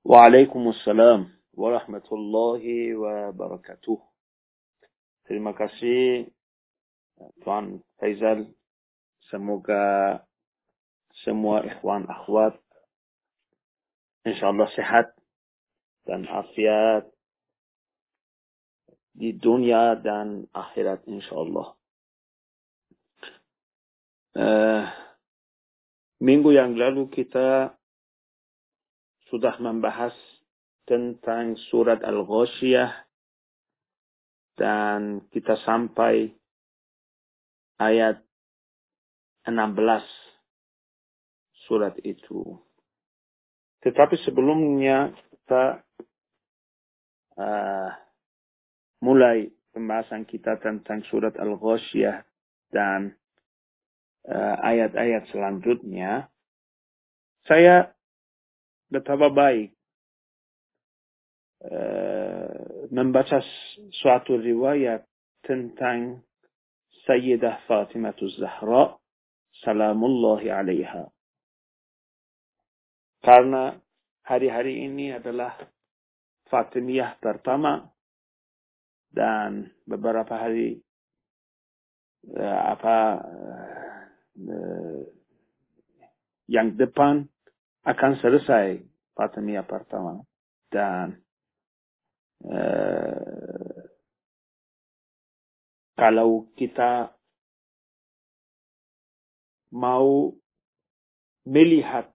Waalaikumsalam warahmatullahi wabarakatuh. Terima kasih Tuan Faizal. Semoga semua ikhwan akhwat insyaallah sehat dan afiat di dunia dan akhirat insyaallah. Uh, minggu yang lalu kita sudah membahas tentang surat Al-Ghoshiyah dan kita sampai ayat 16 surat itu. Tetapi sebelumnya kita uh, mulai pembahasan kita tentang surat Al-Ghoshiyah dan uh, ayat-ayat uh, selanjutnya. Saya baik uh, membaca suatu riwayat tentang Sayyidah Fatimah Zahra salamullahi alaiha. Karena hari-hari ini adalah Fatimiyah pertama dan beberapa hari uh, apa uh, yang depan akan selesai Fatimiyah pertama dan uh, kalau kita mau melihat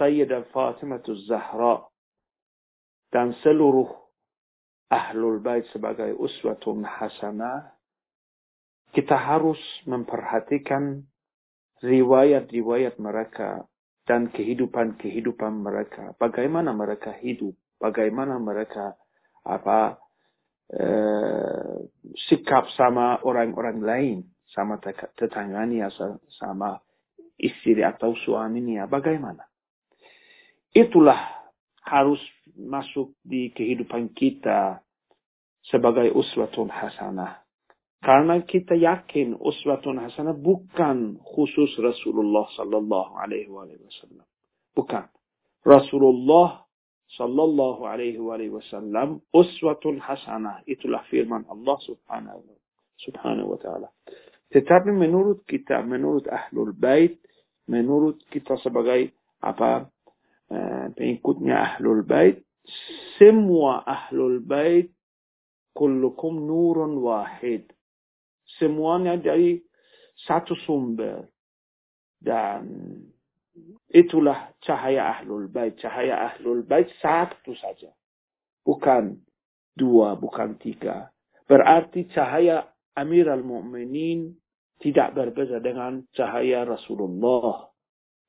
Sayyidah Fatimah Zahra dan seluruh Ahlul Bait sebagai uswatun hasanah, kita harus memperhatikan riwayat-riwayat mereka dan kehidupan-kehidupan mereka. Bagaimana mereka hidup, bagaimana mereka apa eh, sikap sama orang-orang lain, sama tetangganya, sama istri atau suaminya, bagaimana? Itulah harus masuk di kehidupan kita sebagai uswatun hasanah. Karena kita yakin uswatun hasanah bukan khusus Rasulullah sallallahu alaihi wasallam. Bukan. Rasulullah sallallahu alaihi wasallam uswatun hasanah. Itulah firman Allah subhanahu subhanahu wa taala. Tetapi menurut kita, menurut ahlul bait, menurut kita sebagai apa pengikutnya ahlul bait, semua ahlul bait kullukum nurun wahid semuanya dari satu sumber. Dan itulah cahaya ahlul bait. Cahaya ahlul bait satu saja. Bukan dua, bukan tiga. Berarti cahaya Amirul Mukminin tidak berbeda dengan cahaya Rasulullah.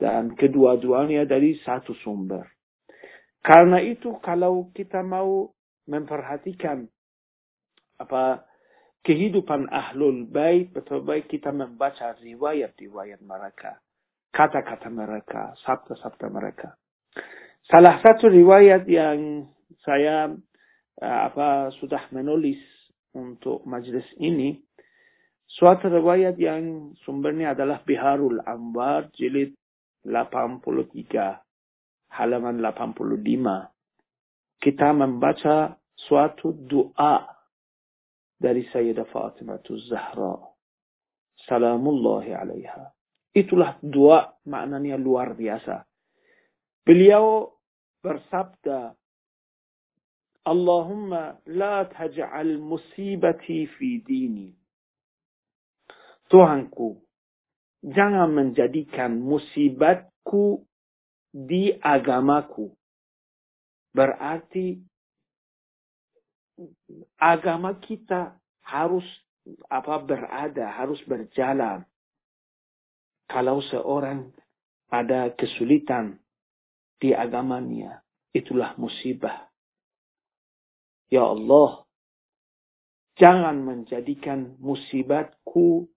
Dan kedua-duanya dari satu sumber. Karena itu kalau kita mau memperhatikan apa kehidupan ahlul bait betul baik kita membaca riwayat-riwayat mereka, kata-kata mereka, sabda-sabda mereka. Salah satu riwayat yang saya uh, apa sudah menulis untuk majelis ini, suatu riwayat yang sumbernya adalah Biharul Anwar jilid 83 halaman 85. Kita membaca suatu doa dari Sayyidah Fatimah Zahra. Salamullahi alaiha. Itulah dua maknanya luar biasa. Beliau bersabda, Allahumma la taj'al musibati fi dini. Tuhanku, jangan menjadikan musibatku di agamaku. Berarti agama kita harus apa berada, harus berjalan. Kalau seorang ada kesulitan di agamanya, itulah musibah. Ya Allah, jangan menjadikan musibatku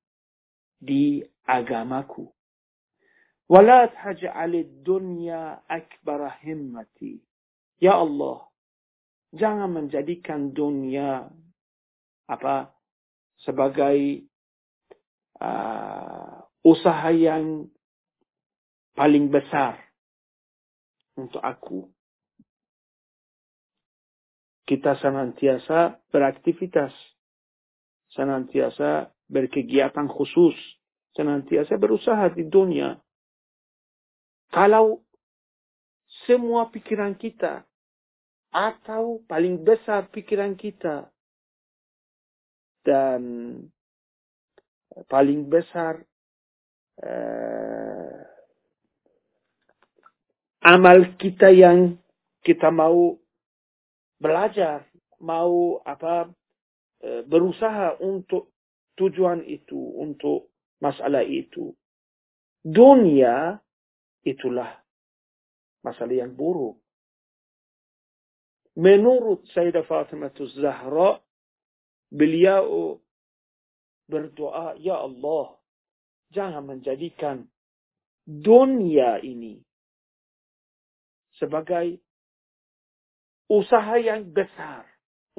di agamaku. Wala taj'alid dunya akbar himmati. Ya Allah, jangan menjadikan dunia apa sebagai uh, usaha yang paling besar untuk aku. kita senantiasa beraktivitas, senantiasa berkegiatan khusus, senantiasa berusaha di dunia. Kalau semua pikiran kita atau paling besar pikiran kita dan paling besar uh, amal kita yang kita mau belajar, mau apa uh, berusaha untuk tujuan itu, untuk masalah itu. Dunia itulah masalah yang buruk. Menurut Sayyidah Fatimah Zahra, beliau berdoa, Ya Allah, jangan menjadikan dunia ini sebagai usaha yang besar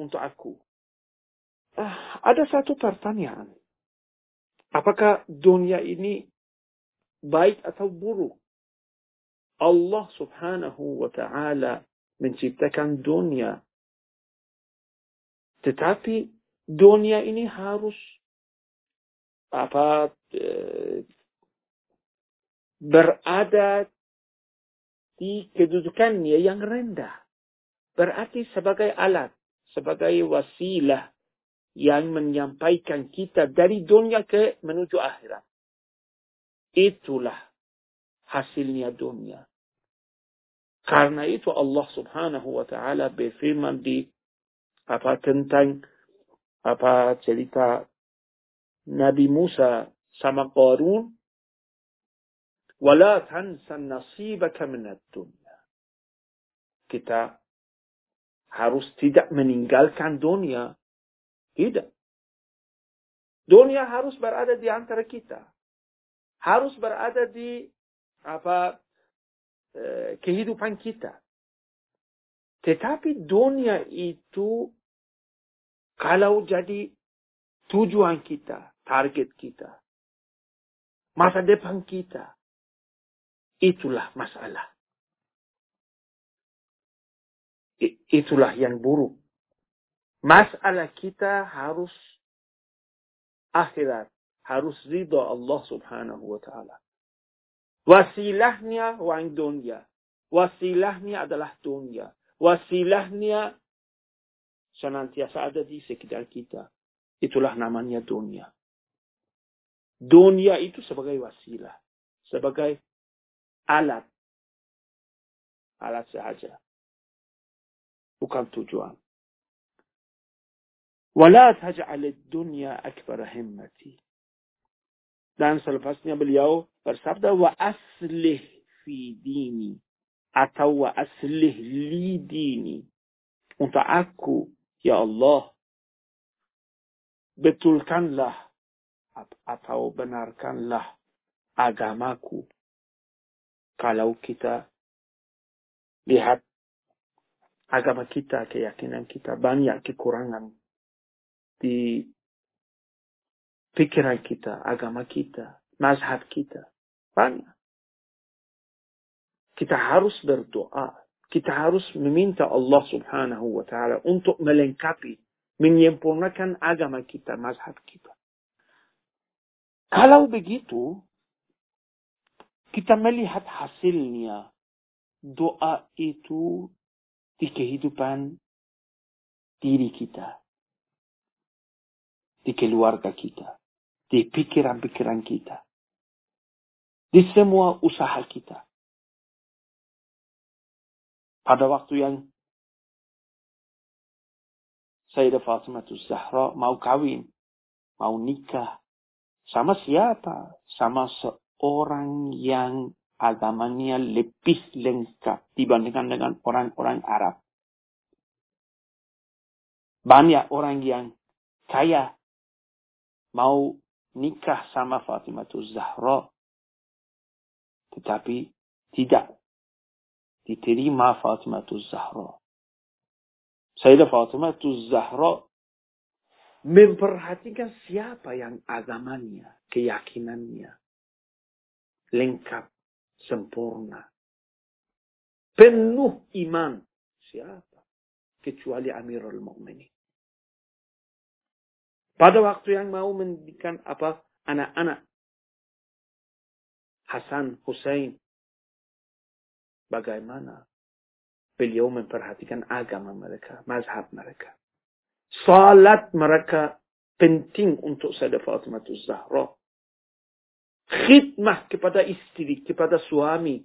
untuk aku. Ah, ada satu pertanyaan. Apakah dunia ini baik atau buruk? Allah subhanahu wa ta'ala menciptakan dunia. Tetapi dunia ini harus apa eh, berada di kedudukannya yang rendah. Berarti sebagai alat, sebagai wasilah yang menyampaikan kita dari dunia ke menuju akhirat. Itulah hasilnya dunia. Karena itu Allah subhanahu wa ta'ala berfirman di apa tentang apa cerita Nabi Musa sama Qarun wala tansa nasibaka minad dunya. Kita harus tidak meninggalkan dunia. Tidak. Dunia harus berada di antara kita. Harus berada di apa kehidupan kita tetapi dunia itu kalau jadi tujuan kita target kita, masa depan kita, itulah masalah. itulah yang buruk. Masalah kita harus akhirat, harus ridha Allah subhanahu wa ta'ala. Wasilahnya wang dunia. Wasilahnya adalah dunia. Wasilahnya senantiasa ada di sekitar kita. Itulah namanya dunia. Dunia itu sebagai wasilah. Sebagai alat. Alat sahaja. Bukan tujuan. ولا تجعل الدنيا أكبر همتي dan selepasnya beliau bersabda wa aslih fi dini atau wa aslih li dini untuk aku ya Allah betulkanlah atau benarkanlah agamaku. Kalau kita lihat agama kita, keyakinan kita banyak kekurangan di pikiran kita, agama kita, mazhab kita. Banyak. Kita harus berdoa. Kita harus meminta Allah subhanahu wa ta'ala untuk melengkapi menyempurnakan agama kita, mazhab kita. Kalau begitu, kita melihat hasilnya. Doa itu di kehidupan diri kita. Di keluarga kita. Di pikiran-pikiran kita. Di semua usaha kita. Pada waktu yang Sayyidah Fatimah Zahra mau kawin, mau nikah. Sama siapa? Sama seorang yang agamanya lebih lengkap dibandingkan dengan orang-orang Arab. Banyak orang yang kaya mau nikah sama Fatimah Zahra. Tetapi tidak diterima Fatimah Zahra. Sayyidah Fatimah Zahra memperhatikan siapa yang agamanya, keyakinannya lengkap, sempurna. Penuh iman. Siapa? kecuali Amirul Mukminin. Pada waktu yang mau mendidikan apa anak-anak Hasan Hussein, bagaimana beliau memperhatikan agama mereka, mazhab mereka. Salat mereka penting untuk Sayyidah Fatimah Zahra. Khidmah kepada istri, kepada suami,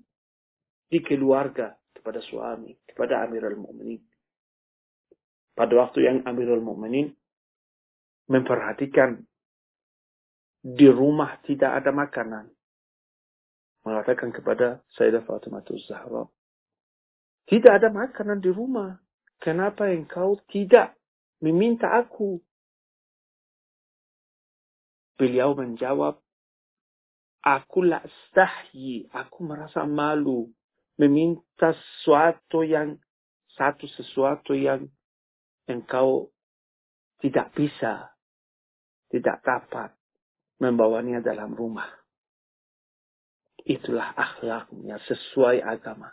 di keluarga, kepada suami, kepada Amirul Mukminin. Pada waktu yang Amirul Mukminin memperhatikan di rumah tidak ada makanan. Mengatakan kepada Sayyidah Fatimah Zahra, tidak ada makanan di rumah. Kenapa engkau tidak meminta aku? Beliau menjawab, aku la stahyi, aku merasa malu meminta sesuatu yang satu sesuatu yang engkau tidak bisa tidak dapat membawanya dalam rumah. Itulah akhlaknya sesuai agama.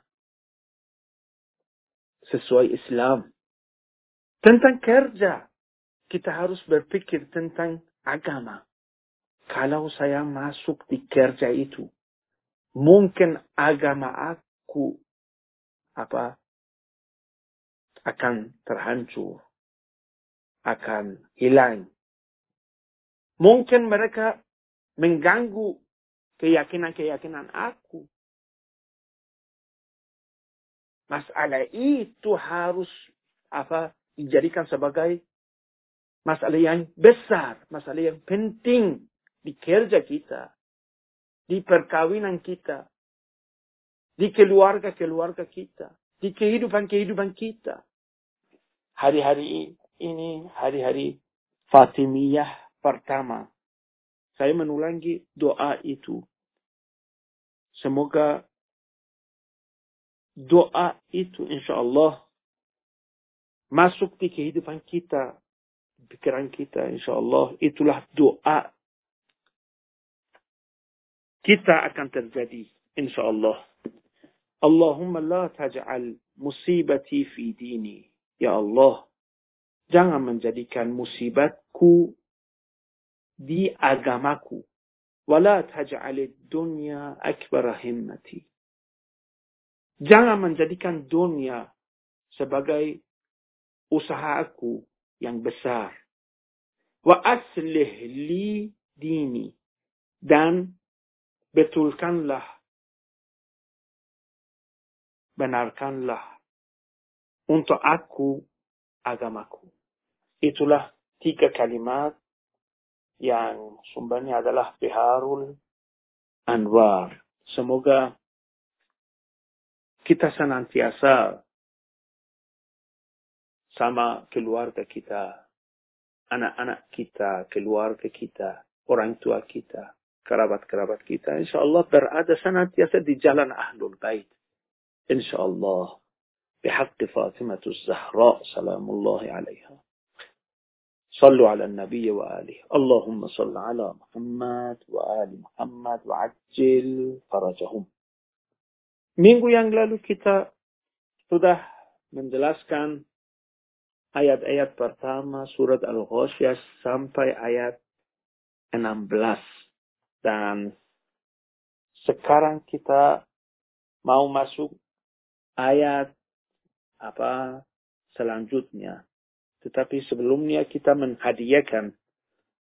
Sesuai Islam. Tentang kerja. Kita harus berpikir tentang agama. Kalau saya masuk di kerja itu. Mungkin agama aku apa akan terhancur. Akan hilang Mungkin mereka mengganggu keyakinan-keyakinan aku. Masalah itu harus apa dijadikan sebagai masalah yang besar, masalah yang penting di kerja kita, di perkawinan kita, di keluarga-keluarga kita, di kehidupan-kehidupan kita. Hari-hari ini, hari-hari Fatimiyah pertama. Saya menulangi doa itu. Semoga doa itu insya Allah masuk di kehidupan kita, pikiran kita insya Allah itulah doa kita akan terjadi insya Allah. Allahumma la taj'al musibati fi dini. Ya Allah, jangan menjadikan musibatku di agamaku. Wala taj'alid dunya akbar himmati. Jangan menjadikan dunia sebagai usahaku yang besar. Wa aslih li dini. Dan betulkanlah, benarkanlah untuk aku agamaku. Itulah tiga kalimat yang sumbernya adalah Biharul Anwar. Semoga kita senantiasa sama keluarga kita, anak-anak kita, keluarga kita, orang tua kita, kerabat-kerabat kita, insya Allah berada senantiasa di jalan Ahlul Bait. Insya Allah. بحق فاطمة الزهراء سلام الله عليها صلوا على النبي وآله اللهم صل على محمد وآل Muhammad وعجل فرجهم Minggu yang lalu kita sudah menjelaskan ayat-ayat pertama surat Al-Ghasyiyah sampai ayat 16. Dan sekarang kita mau masuk ayat apa selanjutnya tetapi sebelumnya kita menghadiahkan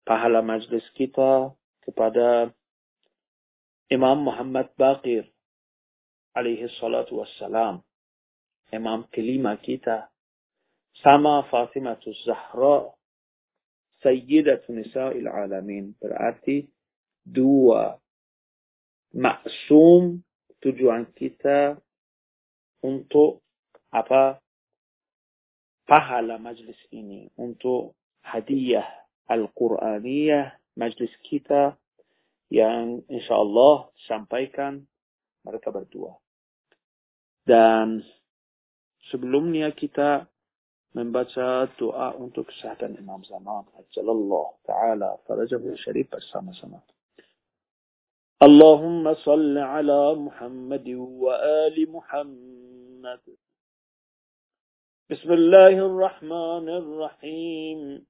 pahala majlis kita kepada Imam Muhammad Baqir alaihi salatu wassalam. Imam kelima kita. Sama Fatimah Zahra Sayyidat Nisa'il Alamin. Berarti dua maksum tujuan kita untuk apa pahala majlis ini untuk hadiah Al-Quraniyah majlis kita yang insya Allah sampaikan mereka berdua. Dan sebelumnya kita membaca doa untuk kesehatan Imam Zaman. Ajalallah Ta'ala farajahu syarif bersama-sama. Salli ala Muhammad wa ali Muhammad. بسم الله الرحمن الرحيم.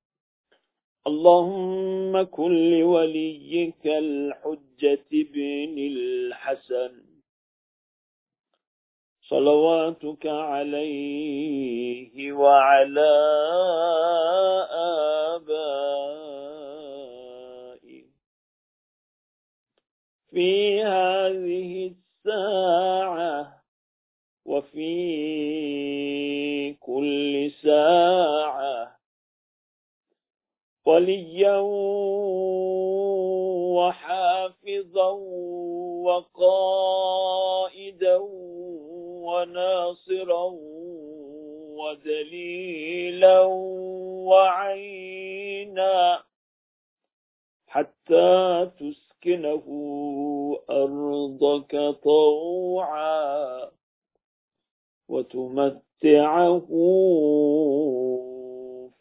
اللهم كن لوليك الحجة بن الحسن. صلواتك عليه وعلى آبائه. في هذه الساعة وفي كل ساعة وليا وحافظا وقائدا وناصرا ودليلا وعينا حتى تسكنه أرضك طوعا. وتمتعه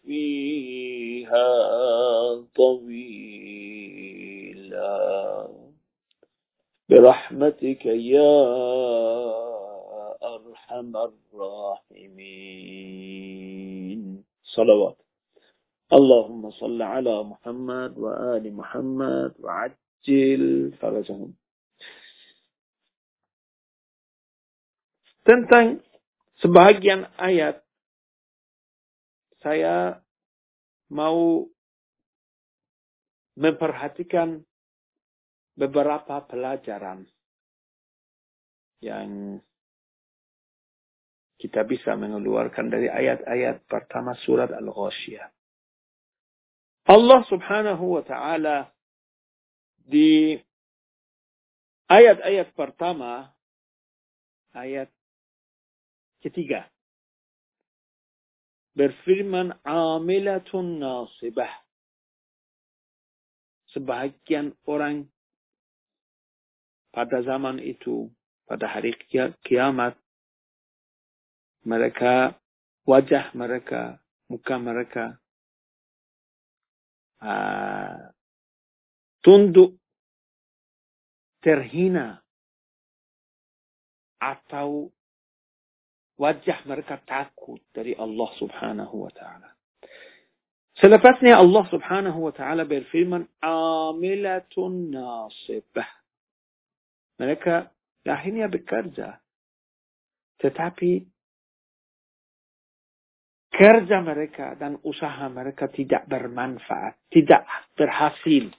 فيها طويلا. برحمتك يا أرحم الراحمين. صلوات. اللهم صل على محمد وآل محمد وعجل فرجهم. Tentang sebahagian ayat saya mau memperhatikan beberapa pelajaran yang kita bisa mengeluarkan dari ayat-ayat pertama surat Al-Ghasyiyah. Allah subhanahu wa ta'ala di ayat-ayat pertama, ayat ketiga, berfirman amilatun nasibah. Sebahagian orang pada zaman itu, pada hari kiamat, mereka, wajah mereka, muka mereka, uh, tunduk, terhina, atau wajah mereka takut dari Allah subhanahu wa ta'ala. Selepasnya Allah subhanahu wa ta'ala berfirman, Amilatun nasibah. Mereka lahirnya bekerja. Tetapi kerja mereka dan usaha mereka tidak bermanfaat. Tidak berhasil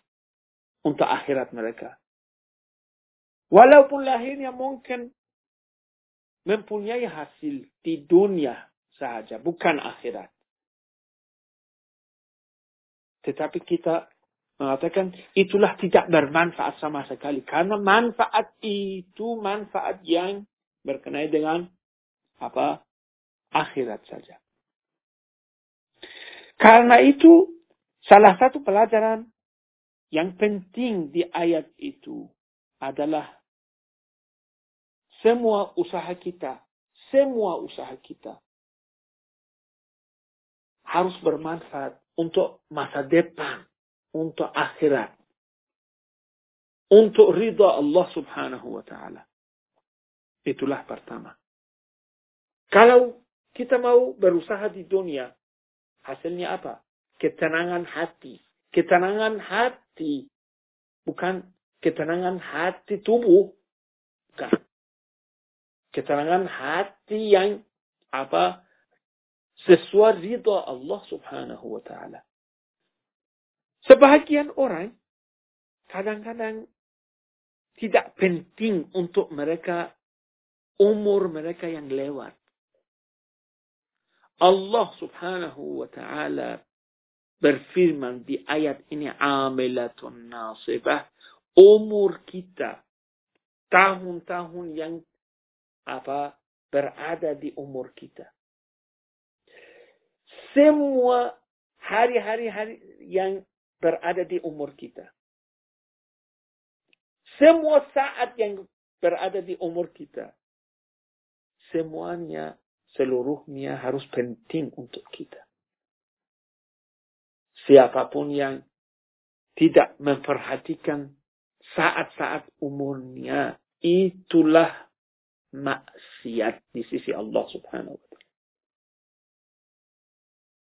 untuk akhirat mereka. Walaupun lahirnya mungkin mempunyai hasil di dunia saja, bukan akhirat. Tetapi kita mengatakan itulah tidak bermanfaat sama sekali. Karena manfaat itu manfaat yang berkenaan dengan apa? Akhirat saja. Karena itu salah satu pelajaran yang penting di ayat itu adalah semua usaha kita, semua usaha kita harus bermanfaat untuk masa depan, untuk akhirat, untuk ridha Allah Subhanahu wa taala. Itulah pertama. Kalau kita mau berusaha di dunia, hasilnya apa? Ketenangan hati. Ketenangan hati. Bukan ketenangan hati tubuh. Bukan. Ketenangan hati yang apa? Sesuai ridha Allah subhanahu wa ta'ala. Sebahagian orang kadang-kadang tidak penting untuk mereka umur mereka yang lewat. Allah subhanahu wa ta'ala berfirman di ayat ini amilatun nasibah umur kita tahun-tahun yang apa berada di umur kita. Semua hari-hari hari yang berada di umur kita. Semua saat yang berada di umur kita. Semuanya seluruhnya harus penting untuk kita. Siapa pun yang tidak memperhatikan saat-saat umurnya, itulah maksiat di sisi Allah subhanahu wa ta'ala.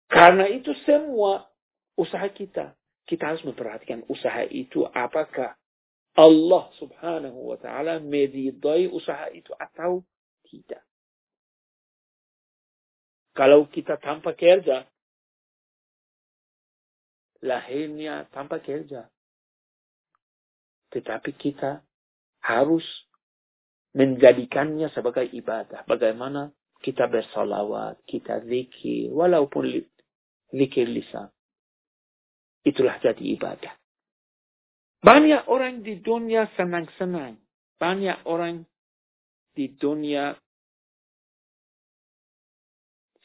Karena itu semua usaha kita. Kita harus memperhatikan usaha itu apakah Allah subhanahu wa ta'ala meridai usaha itu atau tidak. Kalau kita tanpa kerja, lahirnya tanpa kerja. Tetapi kita harus menjadikannya sebagai ibadah. Bagaimana kita bersalawat, kita zikir, walaupun zikir lisan. Itulah jadi ibadah. Banyak orang di dunia senang-senang. Banyak orang di dunia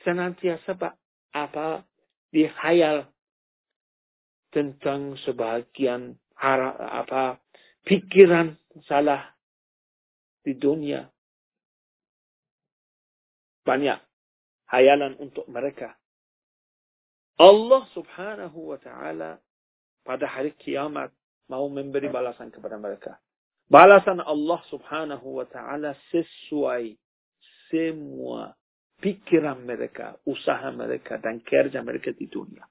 senantiasa apa dihayal tentang sebagian apa pikiran salah di dunia. Banyak hayalan untuk mereka. Allah subhanahu wa ta'ala pada hari kiamat mau memberi balasan kepada mereka. Balasan Allah subhanahu wa ta'ala sesuai semua pikiran mereka, usaha mereka, dan kerja mereka di dunia.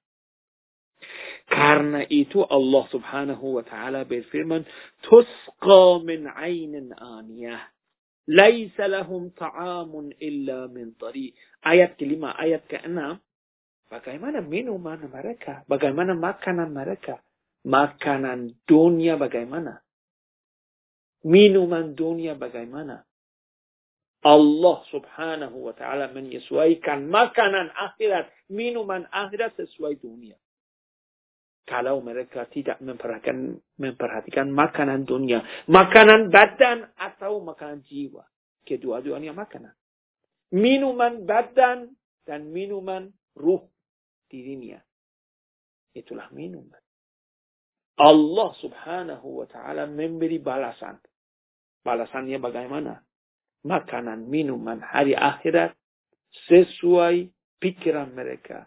Karena itu Allah subhanahu wa ta'ala berfirman, Tusqa min aynin aniyah. Laisa lahum ta'amun illa min tari. Ayat kelima, ayat keenam. Bagaimana minuman mereka? Bagaimana makanan mereka? Makanan dunia bagaimana? Minuman dunia bagaimana? Allah subhanahu wa ta'ala menyesuaikan makanan akhirat, minuman akhirat sesuai dunia. Kalau mereka tidak memperhatikan, memperhatikan makanan dunia, makanan badan atau makanan jiwa. Kedua-duanya makanan. Minuman badan dan minuman ruh dirinya. Itulah minuman. Allah subhanahu wa ta'ala memberi balasan. Balasannya bagaimana? makanan, minuman hari akhirat sesuai pikiran mereka.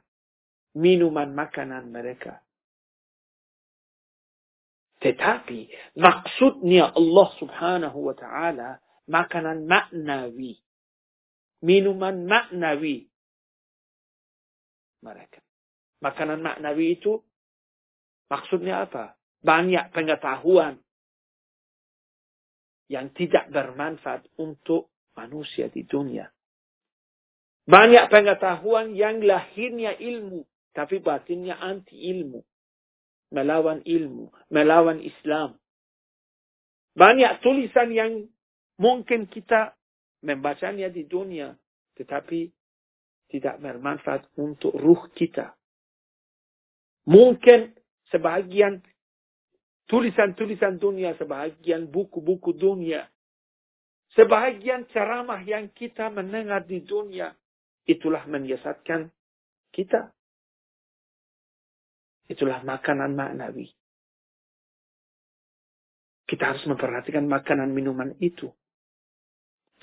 Minuman makanan mereka. Tetapi maksudnya Allah subhanahu wa ta'ala makanan maknawi. Minuman maknawi. Mereka. Makanan maknawi itu maksudnya apa? Banyak pengetahuan yang tidak bermanfaat untuk manusia di dunia. Banyak pengetahuan yang lahirnya ilmu, tapi batinnya anti ilmu. Melawan ilmu, melawan Islam. Banyak tulisan yang mungkin kita membacanya di dunia, tetapi tidak bermanfaat untuk ruh kita. Mungkin sebagian tulisan-tulisan dunia, sebahagian buku-buku dunia, sebahagian ceramah yang kita mendengar di dunia, itulah menyesatkan kita. Itulah makanan maknawi. Kita harus memperhatikan makanan minuman itu.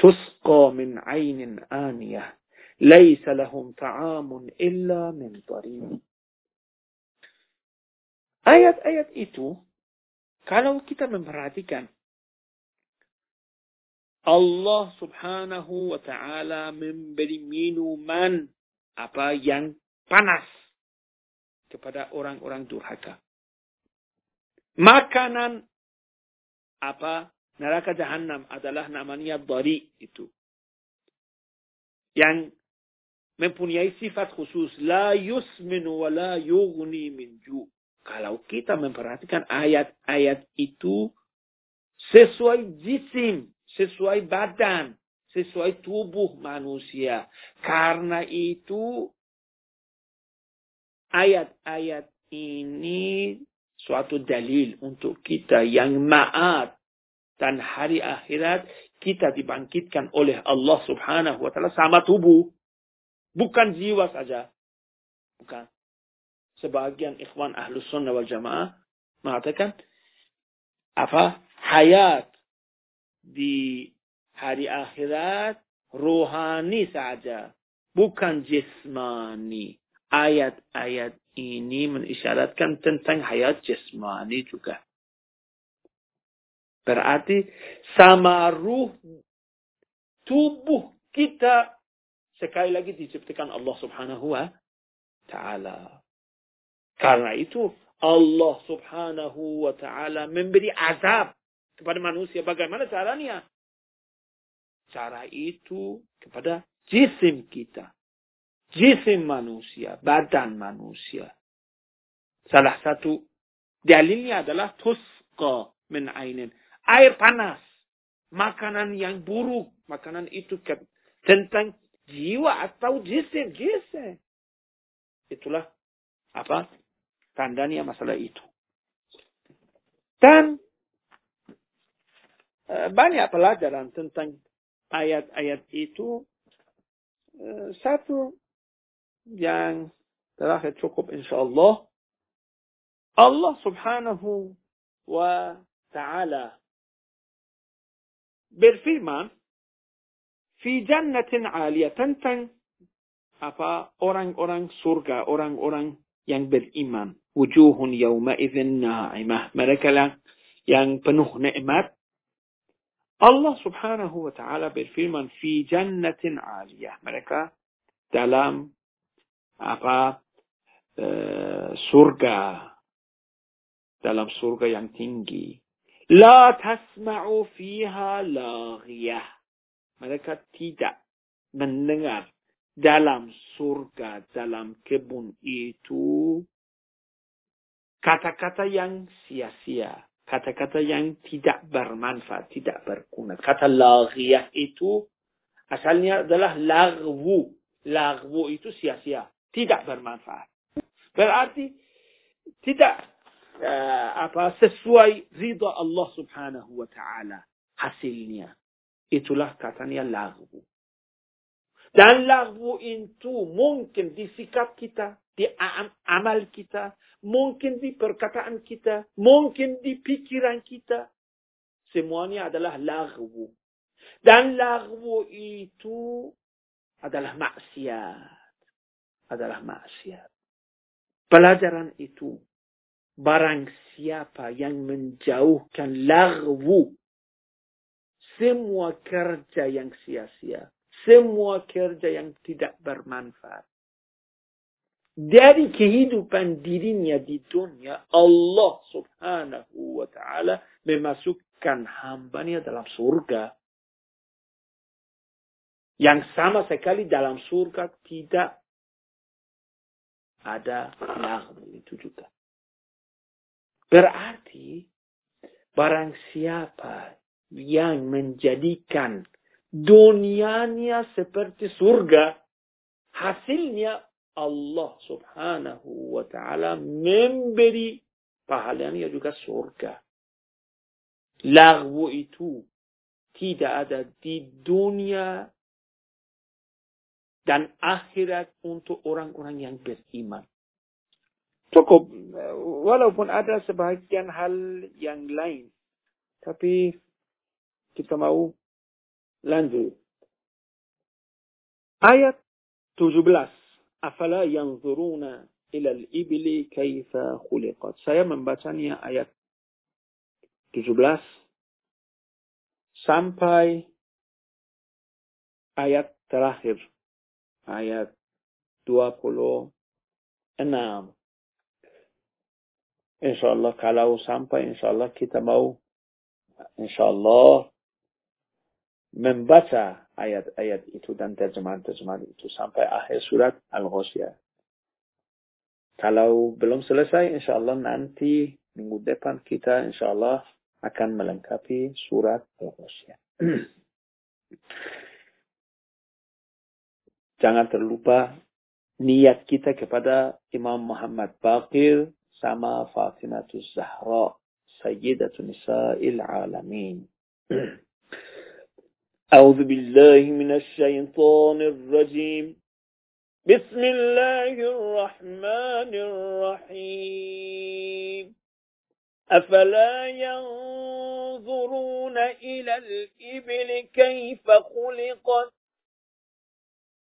Tusqa min ainin aniyah. Laisa lahum ta'amun illa min Ayat-ayat itu kalau kita memperhatikan Allah subhanahu wa ta'ala memberi minuman apa yang panas kepada orang-orang durhaka. Makanan apa neraka jahanam adalah namanya dari itu. Yang mempunyai sifat khusus la yusminu wa la yughni min ju. Kalau kita memperhatikan ayat-ayat itu sesuai jisim, sesuai badan, sesuai tubuh manusia. Karena itu ayat-ayat ini suatu dalil untuk kita yang maat dan hari akhirat kita dibangkitkan oleh Allah subhanahu wa ta'ala sama tubuh. Bukan jiwa saja. Bukan sebagian ikhwan ahlus sunnah wal jamaah mengatakan apa hayat di hari akhirat rohani saja bukan jismani ayat-ayat ini mengisyaratkan tentang hayat jasmani juga berarti sama ruh tubuh kita sekali lagi diciptakan Allah subhanahu wa Ta'ala. Karena itu Allah subhanahu wa ta'ala memberi azab kepada manusia. Bagaimana caranya? Cara itu kepada jisim kita. Jisim manusia, badan manusia. Salah satu dalilnya adalah tusqa min ainin. Air panas. Makanan yang buruk. Makanan itu tentang jiwa atau jisim. Jisim. Itulah apa tandanya masalah itu. Dan eh, banyak pelajaran tentang ayat-ayat itu. Eh, satu yang terakhir cukup insya Allah. Subhanahu wa ta'ala berfirman fi jannatin aliyah tentang apa orang-orang surga, orang-orang yang beriman. Wujuhun yawma idzin na'imah. Mereka yang penuh nikmat. Allah subhanahu wa ta'ala berfirman fi jannatin aliyah. Mereka dalam apa uh, surga dalam surga yang tinggi La tasma'u fiha laghiyah. Mereka tidak mendengar dalam surga, dalam kebun itu kata-kata yang sia-sia. Kata-kata yang tidak bermanfaat, tidak berguna. Kata laghiyah itu asalnya adalah lagwu. Lagwu itu sia-sia, tidak bermanfaat. Berarti tidak uh, apa sesuai ridha Allah Subhanahu wa taala hasilnya. Itulah katanya lagu. Dan lagu itu mungkin di sikap kita, di amal kita, mungkin di perkataan kita, mungkin di pikiran kita. Semuanya adalah lagu. Dan lagu itu adalah maksiat. Adalah maksiat. Pelajaran itu barang siapa yang menjauhkan lagwu semua kerja yang sia-sia semua kerja yang tidak bermanfaat dari kehidupan dirinya di dunia Allah subhanahu wa ta'ala memasukkan hambanya dalam surga yang sama sekali dalam surga tidak ada lagu itu juga Berarti barang siapa yang menjadikan dunianya seperti surga, hasilnya Allah subhanahu wa ta'ala memberi pahalanya juga surga. Lagu itu tidak ada di dunia dan akhirat untuk orang-orang yang beriman. Cukup. Walaupun ada sebagian hal yang lain. Tapi kita mau lanjut. Ayat 17. Afala yanzuruna ilal ibli kaifa khuliqat. Saya membacanya ayat 17 sampai ayat terakhir. Ayat 26. InsyaAllah kalau sampai insyaAllah kita mau insyaAllah membaca ayat-ayat itu dan terjemahan-terjemahan itu sampai akhir surat Al-Ghasyiyah. Kalau belum selesai, insyaAllah nanti minggu depan kita insyaAllah akan melengkapi surat Al-Ghasyiyah. Jangan terlupa niat kita kepada Imam Muhammad Baqir sama Fatimatus Zahra Sayyidatu Nisa'il Alamin أعوذ بالله من الشيطان الرحمن الرحيم أفلا ينظرون إلى الإبل كيف خلقت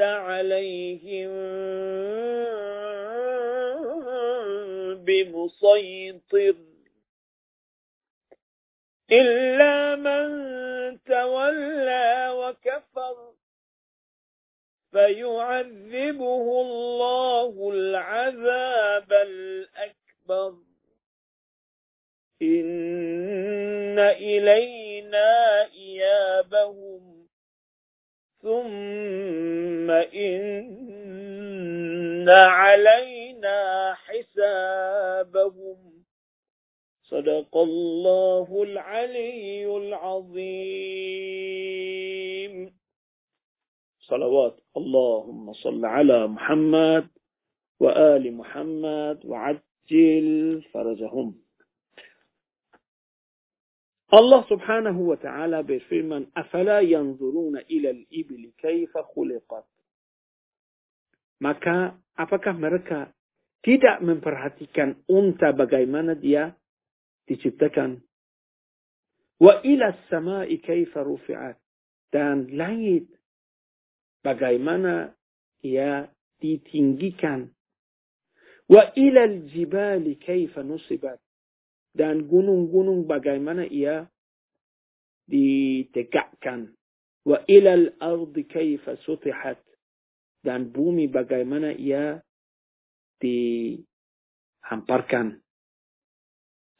عليهم بمسيطر إلا من تولى وكفر فيعذبه الله العذاب الأكبر. إن إلينا إيابهم. ثم إن علينا حسابهم صدق الله العلي العظيم صلوات اللهم صل على محمد وآل محمد وعجل فرجهم Subhanahu wa ta'ala berfirman, Afala yanzuruna ilal ibli kaifa khuliqat. Maka, apakah mereka tidak memperhatikan unta bagaimana dia diciptakan? Wa ila samai kaifa rufi'at. Dan langit, bagaimana ia ditinggikan. Wa ilal jibali kaifa nusibat dan gunung-gunung bagaimana ia ditegakkan. Wa ilal ardi kaifa sutihat. Dan bumi bagaimana ia dihamparkan.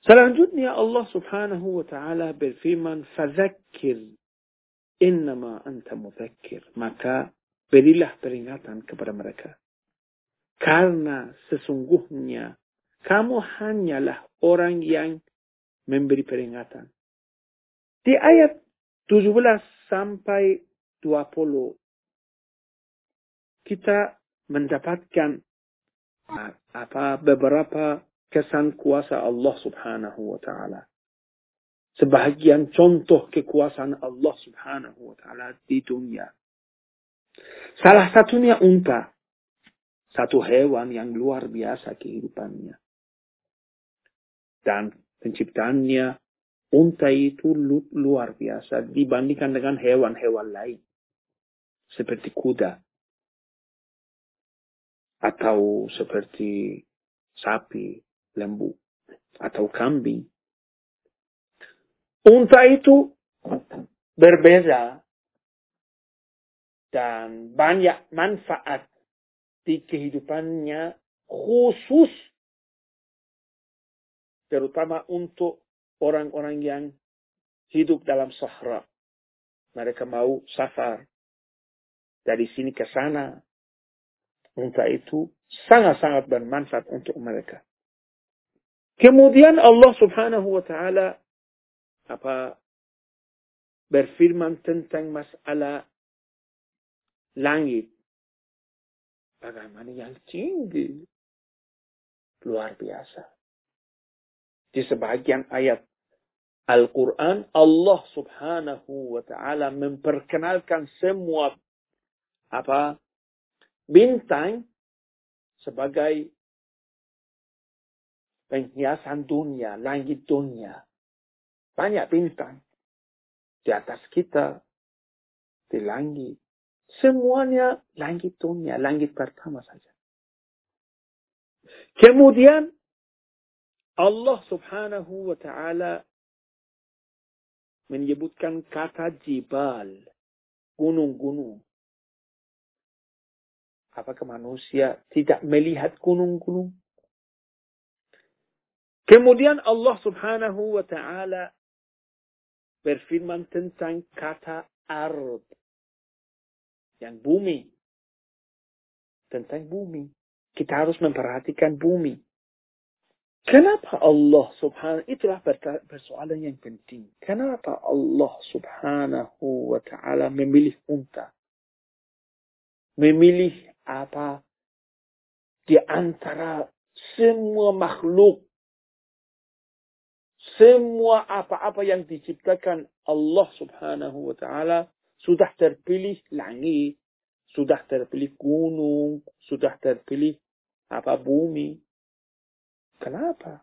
Selanjutnya Allah subhanahu wa ta'ala berfirman, Fadzakir innama anta mudzakkir. Maka berilah peringatan kepada mereka. Karena sesungguhnya kamu hanyalah orang yang memberi peringatan. Di ayat 17 sampai 20 kita mendapatkan apa beberapa kesan kuasa Allah Subhanahu wa taala. Sebahagian contoh kekuasaan Allah Subhanahu wa taala di dunia. Salah satunya unta. Satu hewan yang luar biasa kehidupannya dan penciptaannya unta itu luar biasa dibandingkan dengan hewan-hewan lain seperti kuda atau seperti sapi, lembu atau kambing. Unta itu berbeda dan banyak manfaat di kehidupannya khusus terutama untuk orang-orang yang hidup dalam sahara. Mereka mau safar dari sini ke sana. Unta itu sangat-sangat bermanfaat untuk mereka. Kemudian Allah subhanahu wa ta'ala apa berfirman tentang masalah langit. Bagaimana yang tinggi. Luar biasa di sebagian ayat Al-Quran, Allah subhanahu wa ta'ala memperkenalkan semua apa bintang sebagai penghiasan dunia, langit dunia. Banyak bintang di atas kita, di langit. Semuanya langit dunia, langit pertama saja. Kemudian Allah subhanahu wa ta'ala menyebutkan kata jibal, gunung-gunung. Apakah manusia tidak melihat gunung-gunung? Kemudian Allah subhanahu wa ta'ala berfirman tentang kata ard. Yang bumi. Tentang bumi. Kita harus memperhatikan bumi. Kenapa Allah subhanahu itulah persoalan yang penting. Kenapa Allah subhanahu wa ta'ala memilih unta? Memilih apa? Di antara semua makhluk. Semua apa-apa yang diciptakan Allah subhanahu wa ta'ala sudah terpilih langit, sudah terpilih gunung, sudah terpilih apa bumi, Kenapa?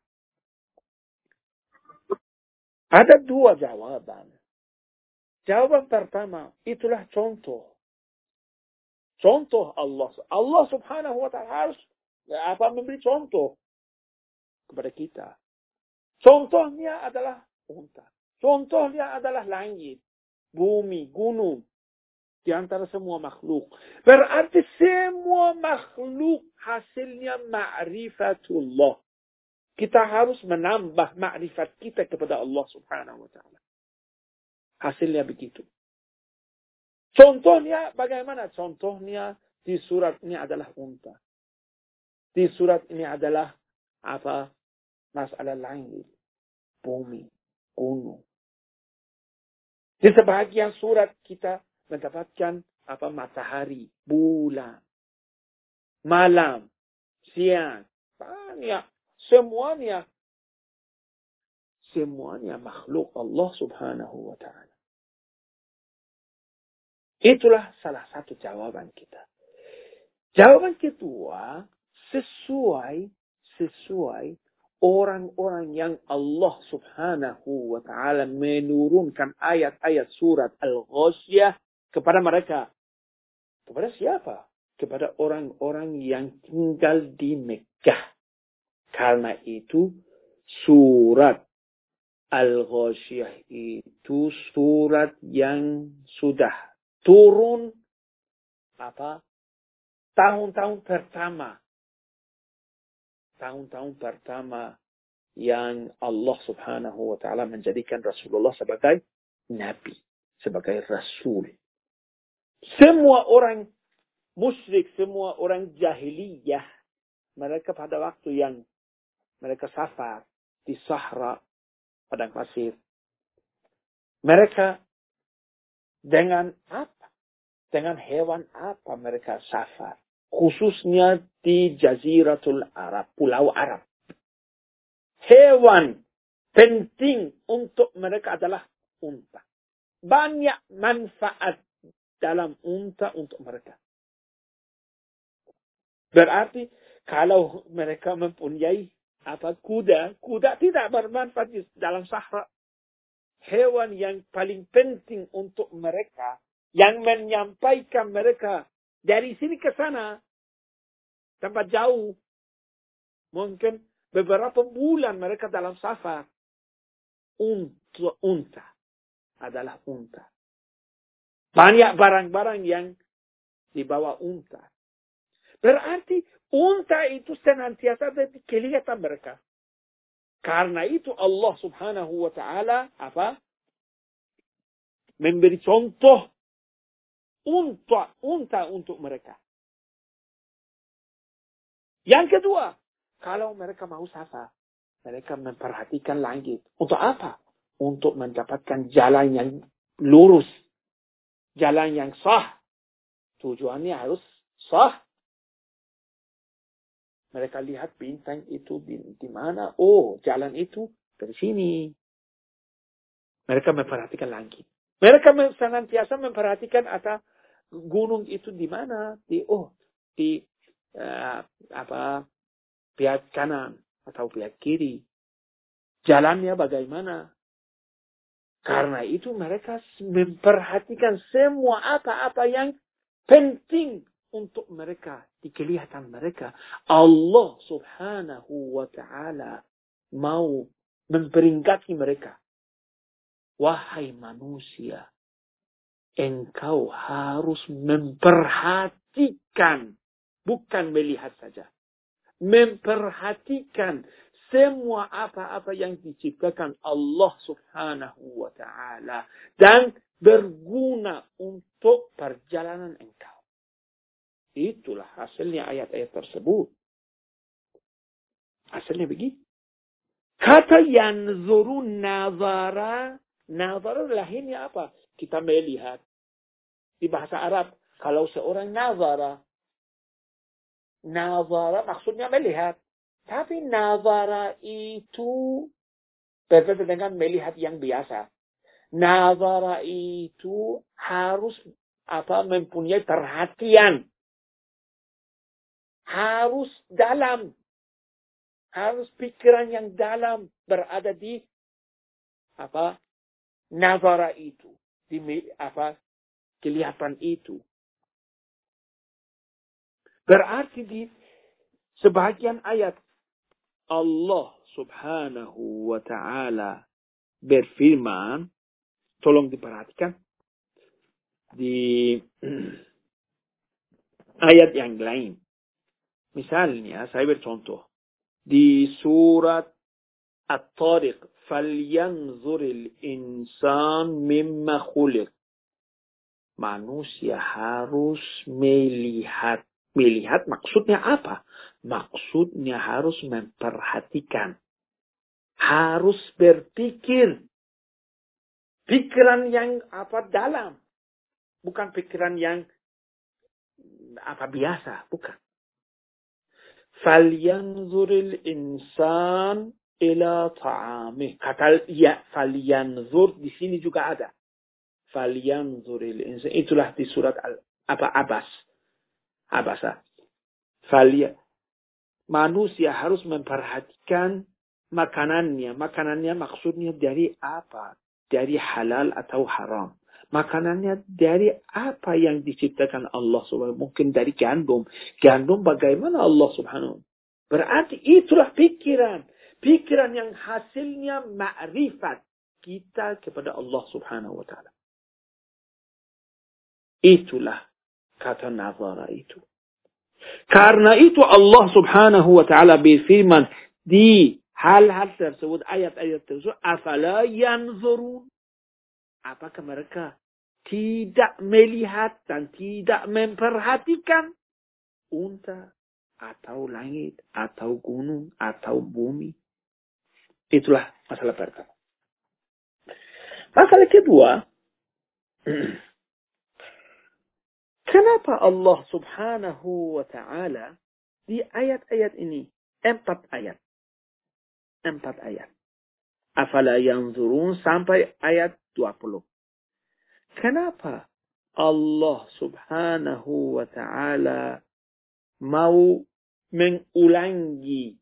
Ada dua jawaban. Jawaban pertama, itulah contoh. Contoh Allah. Allah subhanahu wa ta'ala harus apa memberi contoh kepada kita. Contohnya adalah unta. Contohnya adalah langit, bumi, gunung. Di antara semua makhluk. Berarti semua makhluk hasilnya ma'rifatullah. Kita harus menambah ma'rifat kita kepada Allah subhanahu wa ta'ala. Hasilnya begitu. Contohnya bagaimana? Contohnya di surat ini adalah unta. Di surat ini adalah apa? Masalah langit, bumi, gunung. Di sebagian surat kita mendapatkan apa matahari, bulan, malam, siang, banyak, semuanya semuanya makhluk Allah Subhanahu wa taala. Itulah salah satu jawaban kita. Jawaban kedua sesuai sesuai orang-orang yang Allah Subhanahu wa taala menurunkan ayat-ayat surat Al-Ghasyiyah kepada mereka. Kepada siapa? Kepada orang-orang yang tinggal di Mekah. Karena itu surat Al-Ghasyiyah itu surat yang sudah turun apa tahun-tahun pertama tahun-tahun pertama yang Allah subhanahu wa ta'ala menjadikan Rasulullah sebagai Nabi, sebagai Rasul. Semua orang musyrik, semua orang jahiliyah, mereka pada waktu yang mereka safar di Sahara, padang pasir, mereka dengan apa? Dengan hewan apa mereka safar? khususnya di Jaziratul Arab, Pulau Arab. Hewan penting untuk mereka adalah unta. Banyak manfaat dalam unta untuk mereka. Berarti kalau mereka mempunyai apa kuda, kuda tidak bermanfaat dalam sahara. Hewan yang paling penting untuk mereka, yang menyampaikan mereka dari sini ke sana, tempat jauh, mungkin beberapa bulan mereka dalam safar. Unta, unta adalah unta. Banyak barang-barang yang dibawa unta. Berarti unta itu senantiasa di kelihatan mereka. Karena itu Allah subhanahu wa ta'ala apa? Memberi contoh unta, unta untuk mereka. Yang kedua, kalau mereka mau safar, mereka memperhatikan langit. Untuk apa? Untuk mendapatkan jalan yang lurus. Jalan yang sah. Tujuannya harus sah. Mereka lihat bintang itu di, mana. Oh, jalan itu dari sini. Mereka memperhatikan langit. Mereka senantiasa memperhatikan atau gunung itu di mana? Di oh, di uh, apa pihak kanan atau pihak kiri. Jalannya bagaimana? Karena itu mereka memperhatikan semua apa-apa yang penting untuk mereka, di kelihatan mereka. Allah subhanahu wa ta'ala mau memperingati mereka. Wahai manusia, engkau harus memperhatikan, bukan melihat saja. Memperhatikan semua apa-apa yang diciptakan Allah subhanahu wa ta'ala. Dan berguna untuk perjalanan engkau. Itulah hasilnya ayat-ayat tersebut. Hasilnya begitu. Kata yang zurun nazara Nazar lahirnya apa? Kita melihat. Di bahasa Arab, kalau seorang nazara, nazara maksudnya melihat. Tapi nazara itu berbeda dengan melihat yang biasa. Nazara itu harus apa mempunyai perhatian. Harus dalam. Harus pikiran yang dalam berada di apa nazara itu, di apa kelihatan itu. Berarti di sebagian ayat Allah subhanahu wa ta'ala berfirman, tolong diperhatikan, di ayat yang lain. Misalnya, saya bercontoh. Di surat At-Tariq, فَلْيَنْظُرِ الْإِنسَانِ مِمَّا خُلِقْ Manusia harus melihat. Melihat maksudnya apa? Maksudnya harus memperhatikan. Harus berpikir. Pikiran yang apa dalam. Bukan pikiran yang apa biasa. Bukan. Falyanzuril insan ila ta'amih. Kata ya falyanzur di sini juga ada. Falyanzuril insan. Itulah di surat al, apa Abbas. Abasa. Falia. Manusia harus memperhatikan makanannya. Makanannya maksudnya dari apa? Dari halal atau haram. Makanannya dari apa yang diciptakan Allah subhanahu Mungkin dari gandum. Gandum bagaimana Allah subhanahu Berarti itulah pikiran. Pikiran yang hasilnya ma'rifat kita kepada Allah subhanahu wa ta'ala. Itulah kata nazara itu. Karena itu Allah subhanahu wa ta'ala berfirman di hal-hal tersebut, ayat-ayat tersebut, afala yanzurun. Apakah mereka tidak melihat dan tidak memperhatikan unta atau langit atau gunung atau bumi. Itulah masalah pertama. Masalah kedua, kenapa Allah subhanahu wa ta'ala di ayat-ayat ini, empat ayat. Empat ayat. Afala yanzurun sampai ayat 20. Kenapa Allah subhanahu wa ta'ala mau mengulangi